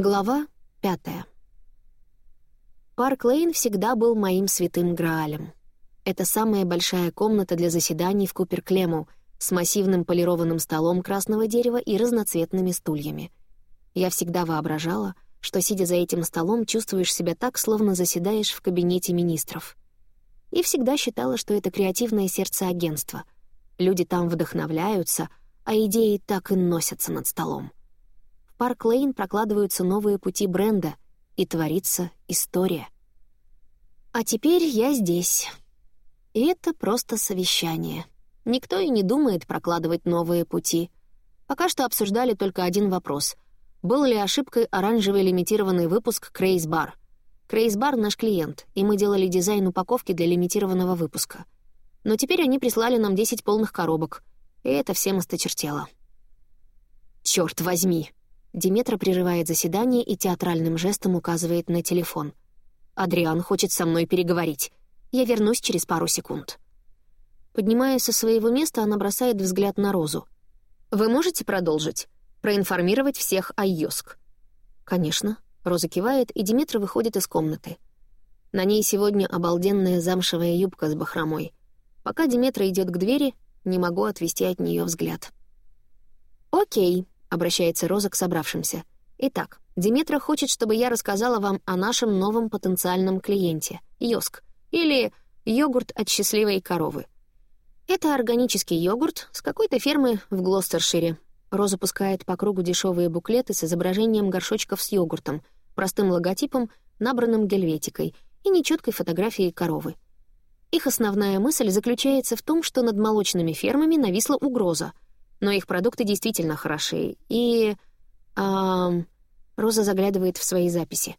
Глава пятая. Парк Лейн всегда был моим святым Граалем. Это самая большая комната для заседаний в Купер-Клему с массивным полированным столом красного дерева и разноцветными стульями. Я всегда воображала, что, сидя за этим столом, чувствуешь себя так, словно заседаешь в кабинете министров. И всегда считала, что это креативное сердце агентства. Люди там вдохновляются, а идеи так и носятся над столом. Парк Лейн прокладываются новые пути бренда, и творится история. А теперь я здесь. И это просто совещание. Никто и не думает прокладывать новые пути. Пока что обсуждали только один вопрос. Был ли ошибкой оранжевый лимитированный выпуск Крейс Бар? Крейс Бар — наш клиент, и мы делали дизайн упаковки для лимитированного выпуска. Но теперь они прислали нам 10 полных коробок, и это всем осточертело. Черт возьми!» Диметра прерывает заседание и театральным жестом указывает на телефон. «Адриан хочет со мной переговорить. Я вернусь через пару секунд». Поднимаясь со своего места, она бросает взгляд на Розу. «Вы можете продолжить? Проинформировать всех о Йоск?» «Конечно». Роза кивает, и Диметра выходит из комнаты. На ней сегодня обалденная замшевая юбка с бахромой. Пока Диметра идет к двери, не могу отвести от нее взгляд. «Окей», — обращается Роза к собравшимся. «Итак, Диметра хочет, чтобы я рассказала вам о нашем новом потенциальном клиенте — Йоск, или йогурт от счастливой коровы. Это органический йогурт с какой-то фермы в Глостершире. Роза пускает по кругу дешевые буклеты с изображением горшочков с йогуртом, простым логотипом, набранным гельветикой и нечеткой фотографией коровы. Их основная мысль заключается в том, что над молочными фермами нависла угроза — но их продукты действительно хороши. И... Эм, Роза заглядывает в свои записи.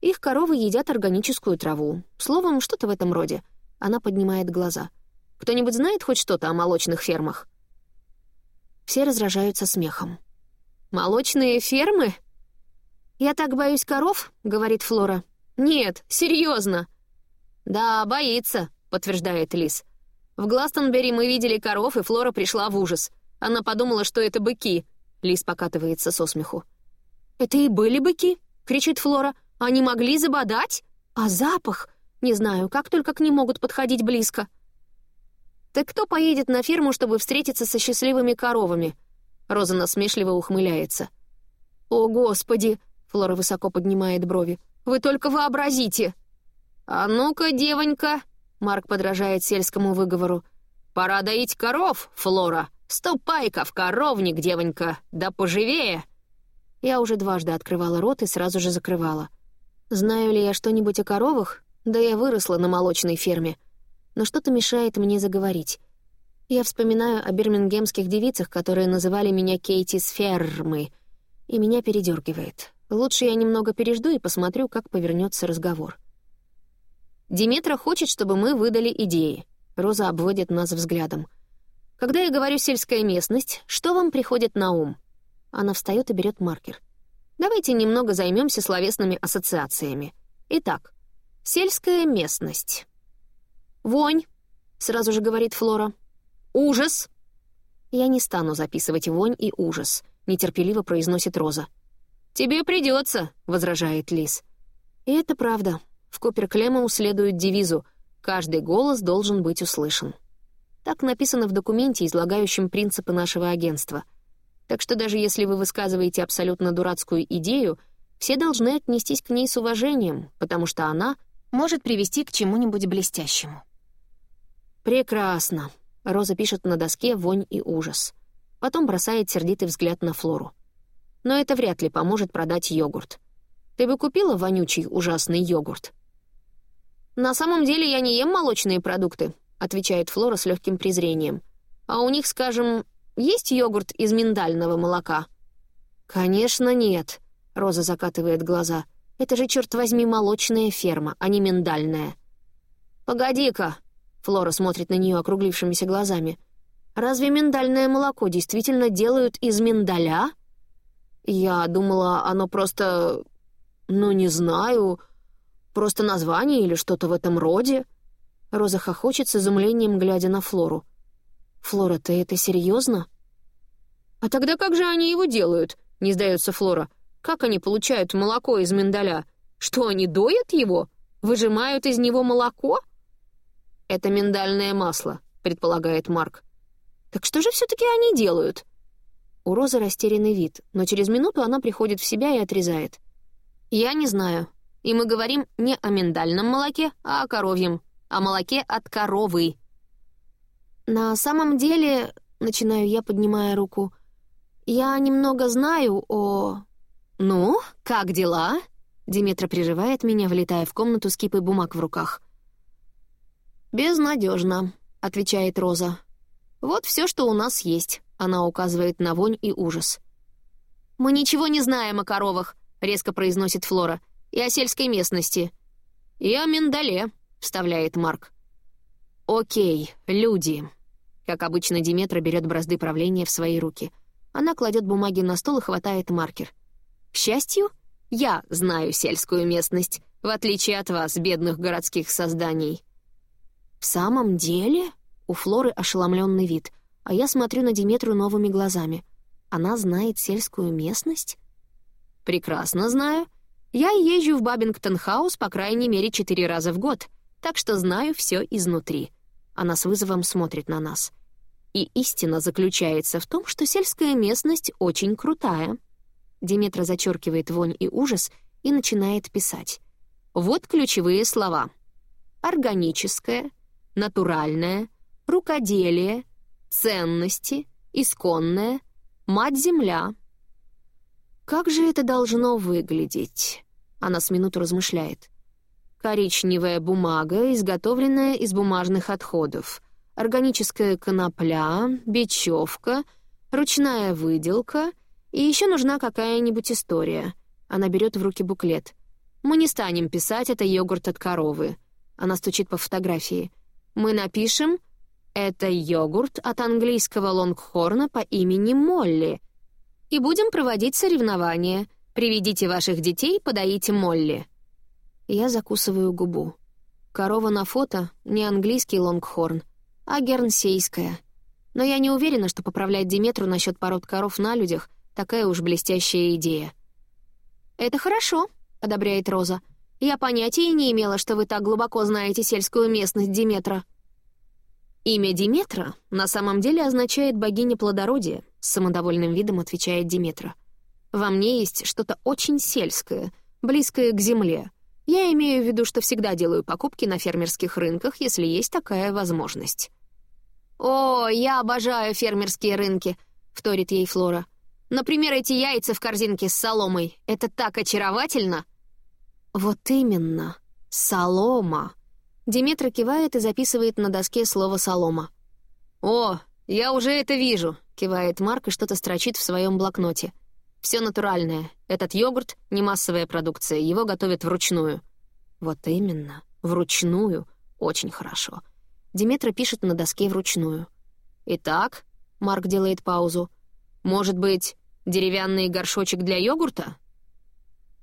Их коровы едят органическую траву. Словом, что-то в этом роде. Она поднимает глаза. Кто-нибудь знает хоть что-то о молочных фермах? Все разражаются смехом. «Молочные фермы?» «Я так боюсь коров», — говорит Флора. «Нет, серьезно. «Да, боится», — подтверждает Лис. «В Гластонбери мы видели коров, и Флора пришла в ужас. Она подумала, что это быки. Лис покатывается со смеху. «Это и были быки?» — кричит Флора. «Они могли забодать? А запах? Не знаю, как только к ним могут подходить близко». «Так кто поедет на ферму, чтобы встретиться со счастливыми коровами?» Роза насмешливо ухмыляется. «О, Господи!» — Флора высоко поднимает брови. «Вы только вообразите!» «А ну-ка, девонька!» — Марк подражает сельскому выговору. «Пора доить коров, Флора!» «Ступай-ка в коровник, девонька, да поживее!» Я уже дважды открывала рот и сразу же закрывала. Знаю ли я что-нибудь о коровах? Да я выросла на молочной ферме. Но что-то мешает мне заговорить. Я вспоминаю о бирмингемских девицах, которые называли меня Кейти с фермы, и меня передергивает. Лучше я немного пережду и посмотрю, как повернется разговор. Диметра хочет, чтобы мы выдали идеи. Роза обводит нас взглядом — когда я говорю «сельская местность», что вам приходит на ум? Она встает и берет маркер. Давайте немного займемся словесными ассоциациями. Итак, сельская местность. Вонь, сразу же говорит Флора. Ужас. Я не стану записывать вонь и ужас, нетерпеливо произносит Роза. Тебе придется, возражает Лис. И это правда. В Купер-Клемоу следует девизу «Каждый голос должен быть услышан». Так написано в документе, излагающем принципы нашего агентства. Так что даже если вы высказываете абсолютно дурацкую идею, все должны отнестись к ней с уважением, потому что она может привести к чему-нибудь блестящему. «Прекрасно», — Роза пишет на доске «Вонь и ужас». Потом бросает сердитый взгляд на Флору. «Но это вряд ли поможет продать йогурт. Ты бы купила вонючий ужасный йогурт?» «На самом деле я не ем молочные продукты», — отвечает Флора с легким презрением. «А у них, скажем, есть йогурт из миндального молока?» «Конечно нет», — Роза закатывает глаза. «Это же, черт возьми, молочная ферма, а не миндальная». «Погоди-ка», — Флора смотрит на нее округлившимися глазами. «Разве миндальное молоко действительно делают из миндаля?» «Я думала, оно просто... ну, не знаю, просто название или что-то в этом роде». Роза хохочет с изумлением, глядя на Флору. «Флора, ты это серьезно? «А тогда как же они его делают?» — не сдается Флора. Как они получают молоко из миндаля? Что, они доят его? Выжимают из него молоко? Это миндальное масло, предполагает Марк. Так что же все-таки они делают? У Розы растерянный вид, но через минуту она приходит в себя и отрезает. Я не знаю. И мы говорим не о миндальном молоке, а о коровьем. О молоке от коровы. На самом деле, начинаю я, поднимая руку, я немного знаю о... «Ну, как дела?» Диметра прерывает меня, влетая в комнату с кипой бумаг в руках. «Безнадежно», — отвечает Роза. «Вот все, что у нас есть», — она указывает на вонь и ужас. «Мы ничего не знаем о коровах», — резко произносит Флора, «и о сельской местности». «И о миндале», — вставляет Марк. «Окей, люди». Как обычно, Диметра берет бразды правления в свои руки. Она кладет бумаги на стол и хватает маркер. К счастью, я знаю сельскую местность, в отличие от вас, бедных городских созданий». «В самом деле?» У Флоры ошеломленный вид, а я смотрю на Диметру новыми глазами. Она знает сельскую местность? «Прекрасно знаю. Я езжу в Бабингтон-хаус по крайней мере четыре раза в год, так что знаю все изнутри». Она с вызовом смотрит на нас. И истина заключается в том, что сельская местность очень крутая. Деметра зачеркивает вонь и ужас и начинает писать. Вот ключевые слова. Органическое, натуральное, рукоделие, ценности, исконное, мать-земля. Как же это должно выглядеть? Она с минуту размышляет. Коричневая бумага, изготовленная из бумажных отходов, органическая конопля, бечевка, ручная выделка — и еще нужна какая-нибудь история. Она берет в руки буклет. Мы не станем писать «это йогурт от коровы». Она стучит по фотографии. Мы напишем «это йогурт от английского лонгхорна по имени Молли». И будем проводить соревнования. Приведите ваших детей, подоите Молли. Я закусываю губу. Корова на фото — не английский лонгхорн, а гернсейская. Но я не уверена, что поправлять Диметру насчет пород коров на людях Такая уж блестящая идея. «Это хорошо», — одобряет Роза. «Я понятия не имела, что вы так глубоко знаете сельскую местность Диметра». «Имя Диметра на самом деле означает богиня плодородия», — с самодовольным видом отвечает Диметра. «Во мне есть что-то очень сельское, близкое к земле. Я имею в виду, что всегда делаю покупки на фермерских рынках, если есть такая возможность». «О, я обожаю фермерские рынки», — вторит ей Флора. Например, эти яйца в корзинке с соломой. Это так очаровательно!» «Вот именно. Солома!» Диметра кивает и записывает на доске слово «солома». «О, я уже это вижу!» — кивает Марк и что-то строчит в своем блокноте. «Все натуральное. Этот йогурт — не массовая продукция, его готовят вручную». «Вот именно. Вручную. Очень хорошо». Диметра пишет на доске вручную. «Итак», — Марк делает паузу, — «может быть, Деревянный горшочек для йогурта?»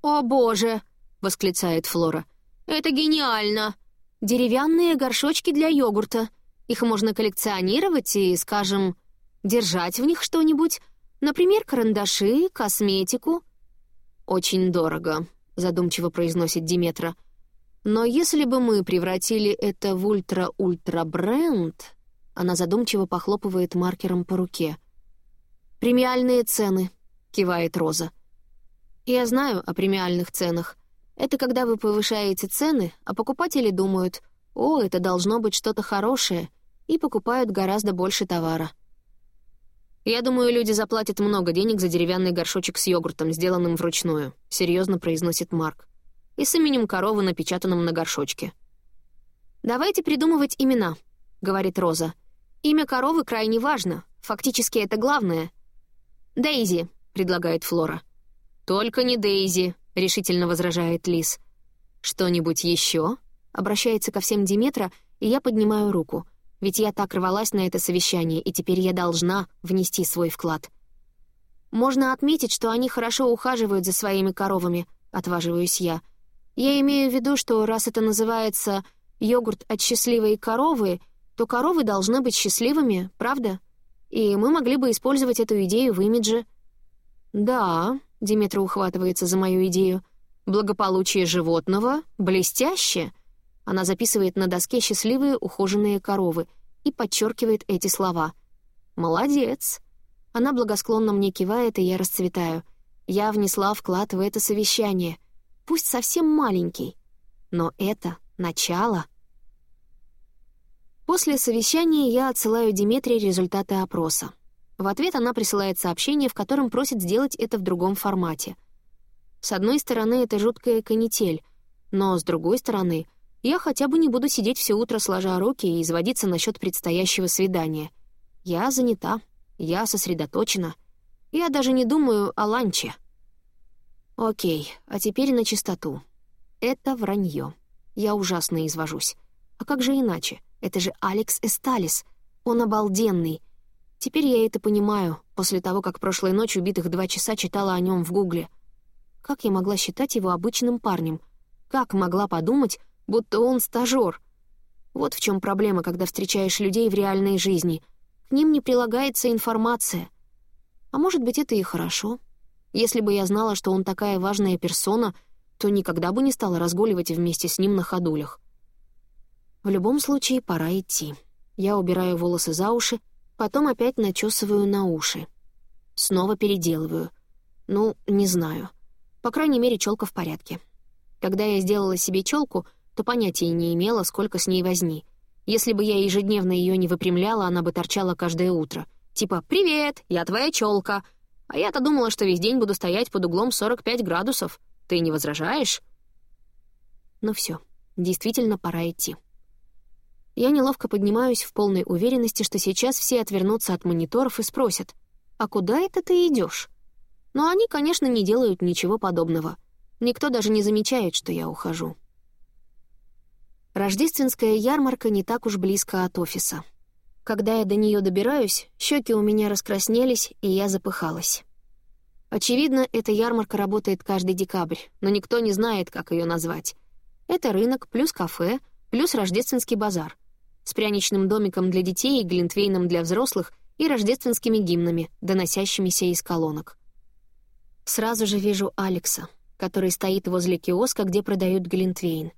«О, боже!» — восклицает Флора. «Это гениально! Деревянные горшочки для йогурта. Их можно коллекционировать и, скажем, держать в них что-нибудь. Например, карандаши, косметику». «Очень дорого», — задумчиво произносит Диметра. «Но если бы мы превратили это в ультра-ультра-бренд...» Она задумчиво похлопывает маркером по руке — «Премиальные цены», — кивает Роза. «Я знаю о премиальных ценах. Это когда вы повышаете цены, а покупатели думают, «О, это должно быть что-то хорошее», и покупают гораздо больше товара. «Я думаю, люди заплатят много денег за деревянный горшочек с йогуртом, сделанным вручную», — серьезно произносит Марк. «И с именем коровы, напечатанным на горшочке». «Давайте придумывать имена», — говорит Роза. «Имя коровы крайне важно. Фактически это главное — «Дейзи», — предлагает Флора. «Только не Дейзи», — решительно возражает Лис. «Что-нибудь еще?» — обращается ко всем Диметра, и я поднимаю руку. Ведь я так рвалась на это совещание, и теперь я должна внести свой вклад. «Можно отметить, что они хорошо ухаживают за своими коровами», — отваживаюсь я. «Я имею в виду, что раз это называется йогурт от счастливой коровы, то коровы должны быть счастливыми, правда?» и мы могли бы использовать эту идею в имидже». «Да», Диметра ухватывается за мою идею. «Благополучие животного? Блестяще!» Она записывает на доске счастливые ухоженные коровы и подчеркивает эти слова. «Молодец!» Она благосклонно мне кивает, и я расцветаю. Я внесла вклад в это совещание. Пусть совсем маленький. Но это начало. После совещания я отсылаю Диметрии результаты опроса. В ответ она присылает сообщение, в котором просит сделать это в другом формате. С одной стороны, это жуткая канитель, но с другой стороны, я хотя бы не буду сидеть все утро сложа руки и изводиться насчет предстоящего свидания. Я занята, я сосредоточена. Я даже не думаю о ланче. Окей, а теперь на чистоту. Это вранье. Я ужасно извожусь. А как же иначе? Это же Алекс Эсталис. Он обалденный. Теперь я это понимаю, после того, как прошлой ночью убитых два часа читала о нем в Гугле. Как я могла считать его обычным парнем? Как могла подумать, будто он стажёр? Вот в чем проблема, когда встречаешь людей в реальной жизни. К ним не прилагается информация. А может быть, это и хорошо. Если бы я знала, что он такая важная персона, то никогда бы не стала разгуливать вместе с ним на ходулях. В любом случае, пора идти. Я убираю волосы за уши, потом опять начесываю на уши. Снова переделываю. Ну, не знаю. По крайней мере, челка в порядке. Когда я сделала себе челку, то понятия не имела, сколько с ней возни. Если бы я ежедневно ее не выпрямляла, она бы торчала каждое утро. Типа «Привет, я твоя челка. А я-то думала, что весь день буду стоять под углом 45 градусов. Ты не возражаешь? Ну все, действительно пора идти. Я неловко поднимаюсь в полной уверенности, что сейчас все отвернутся от мониторов и спросят, «А куда это ты идешь? Но они, конечно, не делают ничего подобного. Никто даже не замечает, что я ухожу. Рождественская ярмарка не так уж близко от офиса. Когда я до нее добираюсь, щеки у меня раскраснелись, и я запыхалась. Очевидно, эта ярмарка работает каждый декабрь, но никто не знает, как ее назвать. Это рынок, плюс кафе, плюс рождественский базар. С пряничным домиком для детей и глинтвейном для взрослых и рождественскими гимнами, доносящимися из колонок. Сразу же вижу Алекса, который стоит возле киоска, где продают глинтвейн.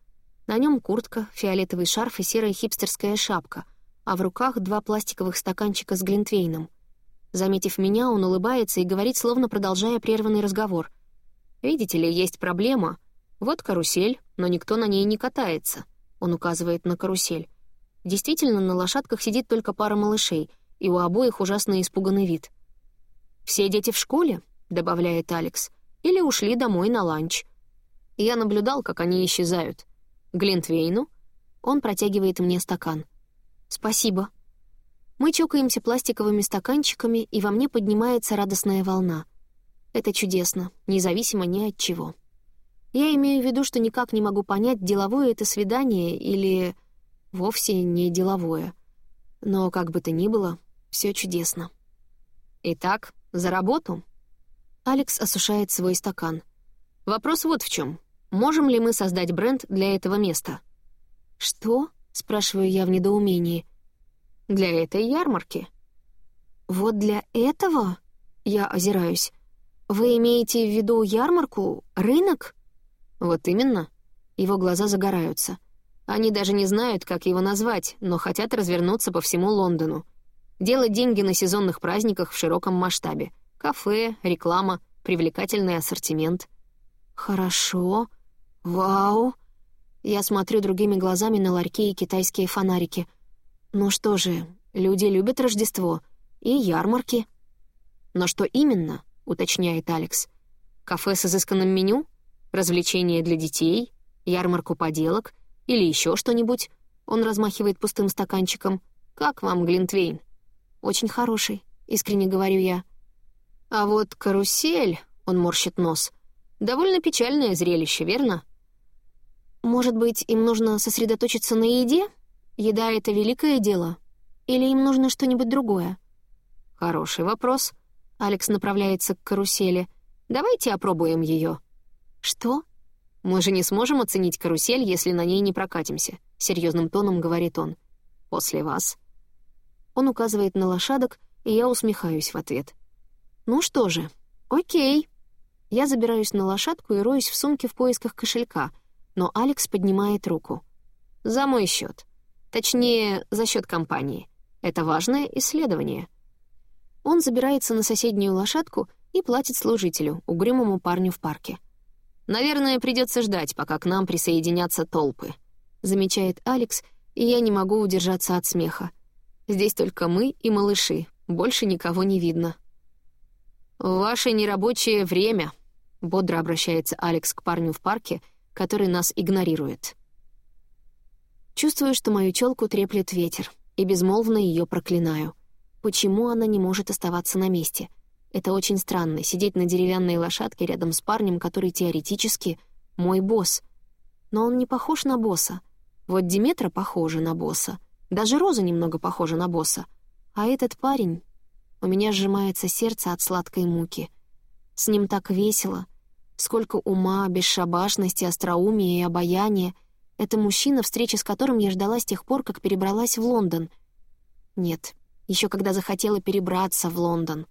На нем куртка, фиолетовый шарф и серая хипстерская шапка, а в руках два пластиковых стаканчика с глинтвейном — Заметив меня, он улыбается и говорит, словно продолжая прерванный разговор. «Видите ли, есть проблема. Вот карусель, но никто на ней не катается». Он указывает на карусель. Действительно, на лошадках сидит только пара малышей, и у обоих ужасно испуганный вид. «Все дети в школе?» — добавляет Алекс. «Или ушли домой на ланч». Я наблюдал, как они исчезают. Глинтвейну. Он протягивает мне стакан. «Спасибо», мы чокаемся пластиковыми стаканчиками, и во мне поднимается радостная волна. Это чудесно, независимо ни от чего. Я имею в виду, что никак не могу понять, деловое это свидание или вовсе не деловое. Но как бы то ни было, все чудесно. Итак, за работу. Алекс осушает свой стакан. Вопрос вот в чем: Можем ли мы создать бренд для этого места? Что? спрашиваю я в недоумении для этой ярмарки». «Вот для этого?» — я озираюсь. «Вы имеете в виду ярмарку? Рынок?» «Вот именно». Его глаза загораются. Они даже не знают, как его назвать, но хотят развернуться по всему Лондону. Делать деньги на сезонных праздниках в широком масштабе. Кафе, реклама, привлекательный ассортимент. «Хорошо. Вау!» Я смотрю другими глазами на ларьки и китайские фонарики — ну что же, люди любят Рождество и ярмарки. Но что именно, уточняет Алекс. Кафе с изысканным меню? Развлечения для детей? Ярмарку поделок? Или еще что-нибудь? Он размахивает пустым стаканчиком. Как вам, Глинтвейн? Очень хороший, искренне говорю я. А вот карусель, он морщит нос. Довольно печальное зрелище, верно? Может быть, им нужно сосредоточиться на еде? Еда — это великое дело? Или им нужно что-нибудь другое? Хороший вопрос. Алекс направляется к карусели. Давайте опробуем ее. Что? Мы же не сможем оценить карусель, если на ней не прокатимся, серьезным тоном говорит он. После вас. Он указывает на лошадок, и я усмехаюсь в ответ. Ну что же, окей. Я забираюсь на лошадку и роюсь в сумке в поисках кошелька, но Алекс поднимает руку. «За мой счет. Точнее, за счет компании. Это важное исследование». Он забирается на соседнюю лошадку и платит служителю, угрюмому парню в парке. «Наверное, придется ждать, пока к нам присоединятся толпы», — замечает Алекс, и я не могу удержаться от смеха. Здесь только мы и малыши, больше никого не видно. «Ваше нерабочее время», — бодро обращается Алекс к парню в парке, который нас игнорирует. Чувствую, что мою челку треплет ветер, и безмолвно ее проклинаю. Почему она не может оставаться на месте? Это очень странно — сидеть на деревянной лошадке рядом с парнем, который теоретически мой босс. Но он не похож на босса. Вот Диметра похожа на босса. Даже Роза немного похожа на босса. А этот парень... У меня сжимается сердце от сладкой муки. С ним так весело. Сколько ума, бесшабашности, остроумия и обаяния. Это мужчина, встреча с которым я ждала с тех пор, как перебралась в Лондон. Нет, еще когда захотела перебраться в Лондон.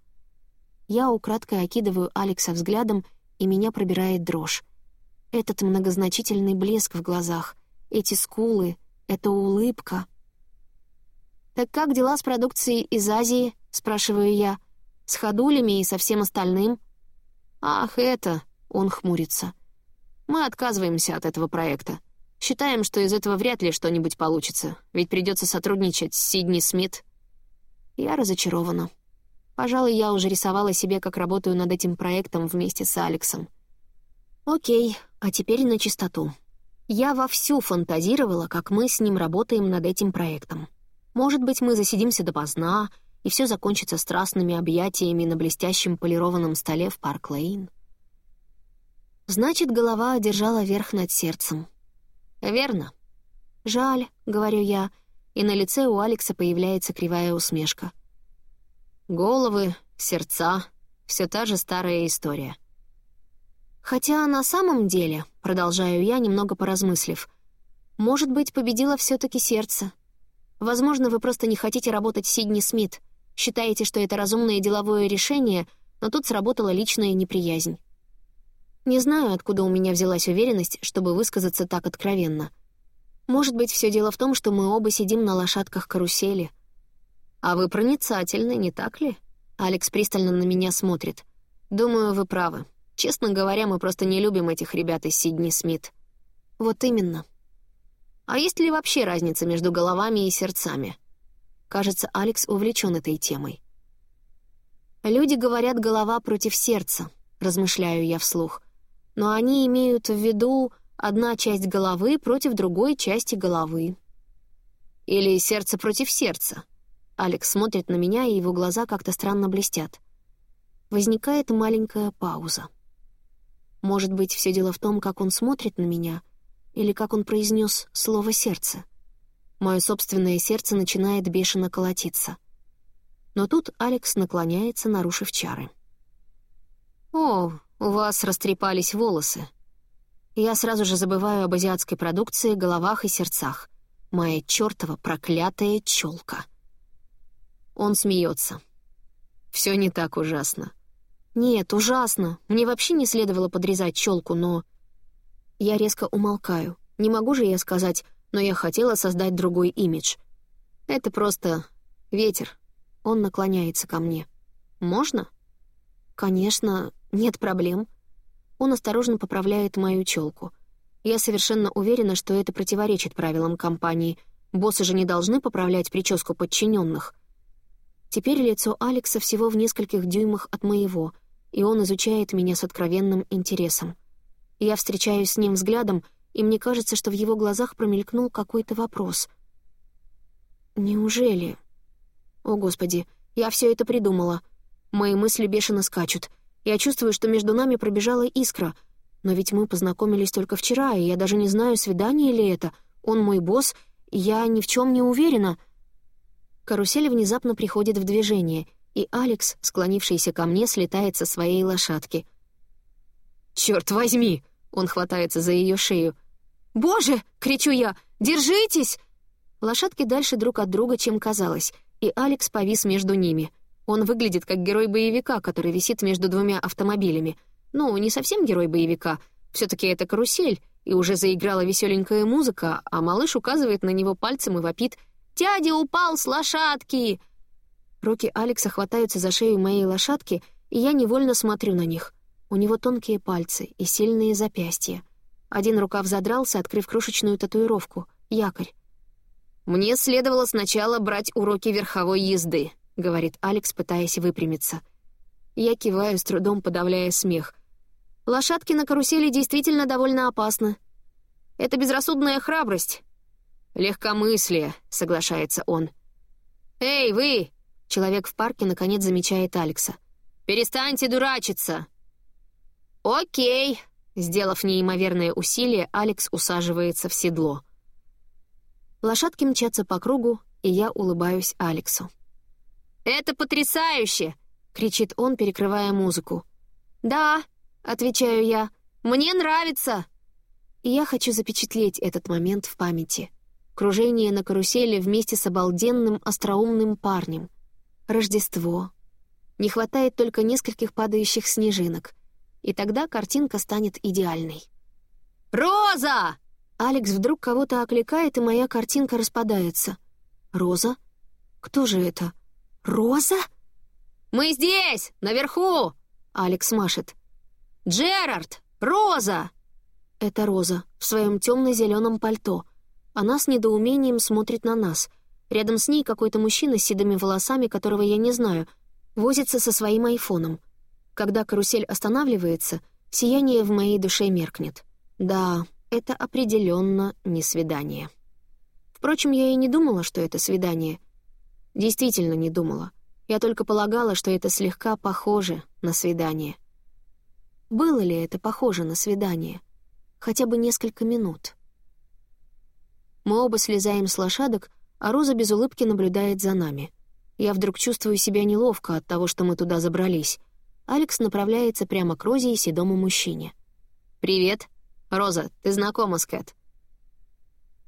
Я украдкой окидываю Алекса взглядом, и меня пробирает дрожь. Этот многозначительный блеск в глазах, эти скулы, эта улыбка — «Так как дела с продукцией из Азии?» — спрашиваю я. «С ходулями и со всем остальным?» «Ах, это...» — он хмурится. «Мы отказываемся от этого проекта. Считаем, что из этого вряд ли что-нибудь получится, ведь придется сотрудничать с Сидни Смит». Я разочарована. Пожалуй, я уже рисовала себе, как работаю над этим проектом вместе с Алексом. Окей, а теперь начистоту. Я вовсю фантазировала, как мы с ним работаем над этим проектом. Может быть, мы засидимся допоздна, и все закончится страстными объятиями на блестящем полированном столе в Парк-Лейн. Значит, голова одержала верх над сердцем. Верно. Жаль, — говорю я, и на лице у Алекса появляется кривая усмешка. Головы, сердца — все та же старая история. Хотя на самом деле, — продолжаю я, немного поразмыслив, — может быть, победило все таки сердце — Возможно, вы просто не хотите работать Сидни Смит, считаете, что это разумное деловое решение, но тут сработала личная неприязнь. Не знаю, откуда у меня взялась уверенность, чтобы высказаться так откровенно. Может быть, все дело в том, что мы оба сидим на лошадках карусели. А вы проницательны, не так ли? Алекс пристально на меня смотрит. Думаю, вы правы. Честно говоря, мы просто не любим этих ребят из Сидни Смит. Вот именно. А есть ли вообще разница между головами и сердцами? Кажется, Алекс увлечен этой темой. «Люди говорят голова против сердца», — размышляю я вслух. «Но они имеют в виду одна часть головы против другой части головы». «Или сердце против сердца». Алекс смотрит на меня, и его глаза как-то странно блестят. Возникает маленькая пауза. Может быть, все дело в том, как он смотрит на меня — или как он произнес слово «сердце». Мое собственное сердце начинает бешено колотиться. Но тут Алекс наклоняется, нарушив чары. «О, у вас растрепались волосы». Я сразу же забываю об азиатской продукции, головах и сердцах. Моя чертова проклятая челка. Он смеется. Все не так ужасно. Нет, ужасно. Мне вообще не следовало подрезать челку, но... Я резко умолкаю. Не могу же я сказать, но я хотела создать другой имидж. Это просто ветер. Он наклоняется ко мне. Можно? Конечно, нет проблем. Он осторожно поправляет мою челку. Я совершенно уверена, что это противоречит правилам компании. Боссы же не должны поправлять прическу подчиненных. Теперь лицо Алекса всего в нескольких дюймах от моего, и он изучает меня с откровенным интересом. Я встречаюсь с ним взглядом, и мне кажется, что в его глазах промелькнул какой-то вопрос. «Неужели?» «О, Господи, я все это придумала. Мои мысли бешено скачут. Я чувствую, что между нами пробежала искра. Но ведь мы познакомились только вчера, и я даже не знаю, свидание ли это. Он мой босс, и я ни в чем не уверена». Карусель внезапно приходит в движение, и Алекс, склонившийся ко мне, слетает со своей лошадки. «Черт возьми!» Он хватается за ее шею. «Боже!» — кричу я. «Держитесь!» Лошадки дальше друг от друга, чем казалось, и Алекс повис между ними. Он выглядит как герой боевика, который висит между двумя автомобилями. Ну, не совсем герой боевика. все таки это карусель, и уже заиграла веселенькая музыка, а малыш указывает на него пальцем и вопит «Дядя упал с лошадки!» Руки Алекса хватаются за шею моей лошадки, и я невольно смотрю на них. У него тонкие пальцы и сильные запястья. Один рукав задрался, открыв крошечную татуировку — якорь. «Мне следовало сначала брать уроки верховой езды», — говорит Алекс, пытаясь выпрямиться. Я киваю, с трудом подавляя смех. «Лошадки на карусели действительно довольно опасны. Это безрассудная храбрость». «Легкомыслие», — соглашается он. «Эй, вы!» — человек в парке наконец замечает Алекса. «Перестаньте дурачиться!» «Окей!» — сделав неимоверное усилие, Алекс усаживается в седло. Лошадки мчатся по кругу, и я улыбаюсь Алексу. «Это потрясающе!» — кричит он, перекрывая музыку. «Да», — отвечаю я, — «мне нравится!» И я хочу запечатлеть этот момент в памяти. Кружение на карусели вместе с обалденным, остроумным парнем. Рождество. Не хватает только нескольких падающих снежинок. И тогда картинка станет идеальной. «Роза!» Алекс вдруг кого-то окликает, и моя картинка распадается. «Роза? Кто же это? Роза?» «Мы здесь, наверху!» — Алекс машет. «Джерард! Роза!» Это Роза в своем темно-зеленом пальто. Она с недоумением смотрит на нас. Рядом с ней какой-то мужчина с седыми волосами, которого я не знаю, возится со своим айфоном. Когда карусель останавливается, сияние в моей душе меркнет. Да, это определенно не свидание. Впрочем, я и не думала, что это свидание. Действительно не думала. Я только полагала, что это слегка похоже на свидание. Было ли это похоже на свидание? Хотя бы несколько минут. Мы оба слезаем с лошадок, а Роза без улыбки наблюдает за нами. Я вдруг чувствую себя неловко от того, что мы туда забрались. Алекс направляется прямо к Розе и седому мужчине. «Привет. Роза, ты знакома с Кэт?»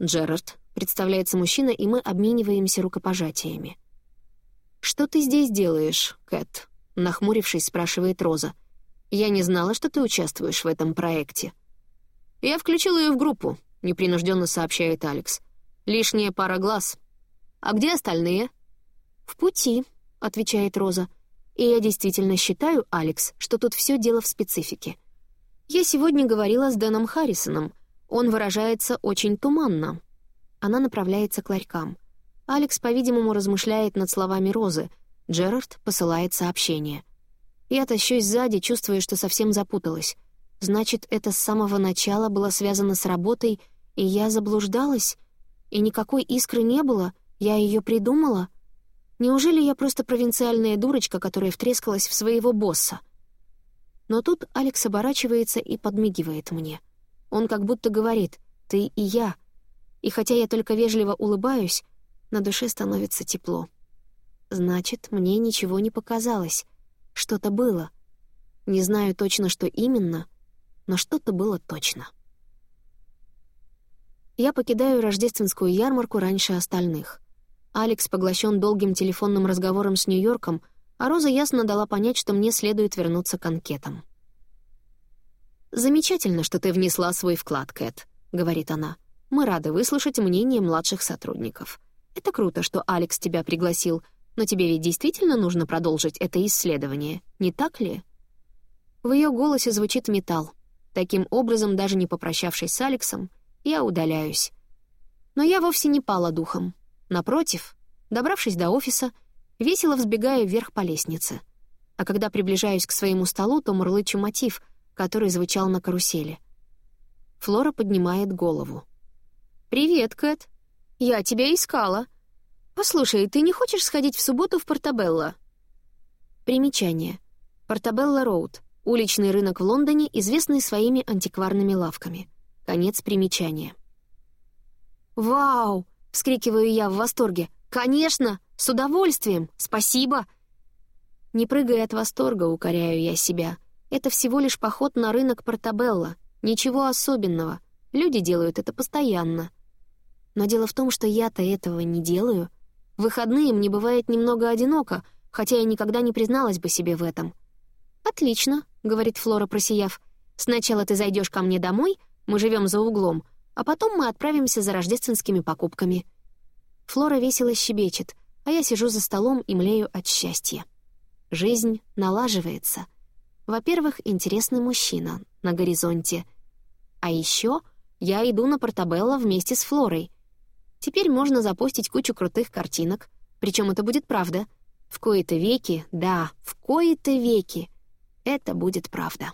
«Джерард», — представляется мужчина, и мы обмениваемся рукопожатиями. «Что ты здесь делаешь, Кэт?» — нахмурившись, спрашивает Роза. «Я не знала, что ты участвуешь в этом проекте». «Я включил ее в группу», — непринужденно сообщает Алекс. «Лишняя пара глаз. А где остальные?» «В пути», — отвечает Роза. «И я действительно считаю, Алекс, что тут все дело в специфике. Я сегодня говорила с Дэном Харрисоном. Он выражается очень туманно». Она направляется к ларькам. Алекс, по-видимому, размышляет над словами Розы. Джерард посылает сообщение. Я тащусь сзади, чувствуя, что совсем запуталась. Значит, это с самого начала было связано с работой, и я заблуждалась? И никакой искры не было? Я ее придумала? Неужели я просто провинциальная дурочка, которая втрескалась в своего босса? Но тут Алекс оборачивается и подмигивает мне. Он как будто говорит «ты и я». И хотя я только вежливо улыбаюсь, на душе становится тепло. Значит, мне ничего не показалось. Что-то было. Не знаю точно, что именно, но что-то было точно. Я покидаю рождественскую ярмарку раньше остальных. Алекс поглощен долгим телефонным разговором с Нью-Йорком, а Роза ясно дала понять, что мне следует вернуться к анкетам. «Замечательно, что ты внесла свой вклад, Кэт», — говорит она. «Мы рады выслушать мнение младших сотрудников. Это круто, что Алекс тебя пригласил, но тебе ведь действительно нужно продолжить это исследование, не так ли?» В ее голосе звучит металл. Таким образом, даже не попрощавшись с Алексом, я удаляюсь. Но я вовсе не пала духом. Напротив, добравшись до офиса, весело взбегаю вверх по лестнице. А когда приближаюсь к своему столу, то мурлычу мотив, который звучал на карусели. Флора поднимает голову. «Привет, Кэт», «Я тебя искала. Послушай, ты не хочешь сходить в субботу в Портабелло?» Примечание. Портабелло Роуд. Уличный рынок в Лондоне, известный своими антикварными лавками. Конец примечания. «Вау!» — вскрикиваю я в восторге. «Конечно! С удовольствием! Спасибо!» Не прыгая от восторга, укоряю я себя. Это всего лишь поход на рынок Портабелло. Ничего особенного. Люди делают это постоянно. Но дело в том, что я-то этого не делаю. В выходные мне бывает немного одиноко, хотя я никогда не призналась бы себе в этом. «Отлично», — говорит Флора, просияв. «Сначала ты зайдешь ко мне домой, мы живем за углом, а потом мы отправимся за рождественскими покупками». Флора весело щебечет, а я сижу за столом и млею от счастья. Жизнь налаживается. Во-первых, интересный мужчина на горизонте. А еще я иду на Портабелло вместе с Флорой. Теперь можно запустить кучу крутых картинок, причем это будет правда. В кои-то веки, да, в кои-то веки, это будет правда.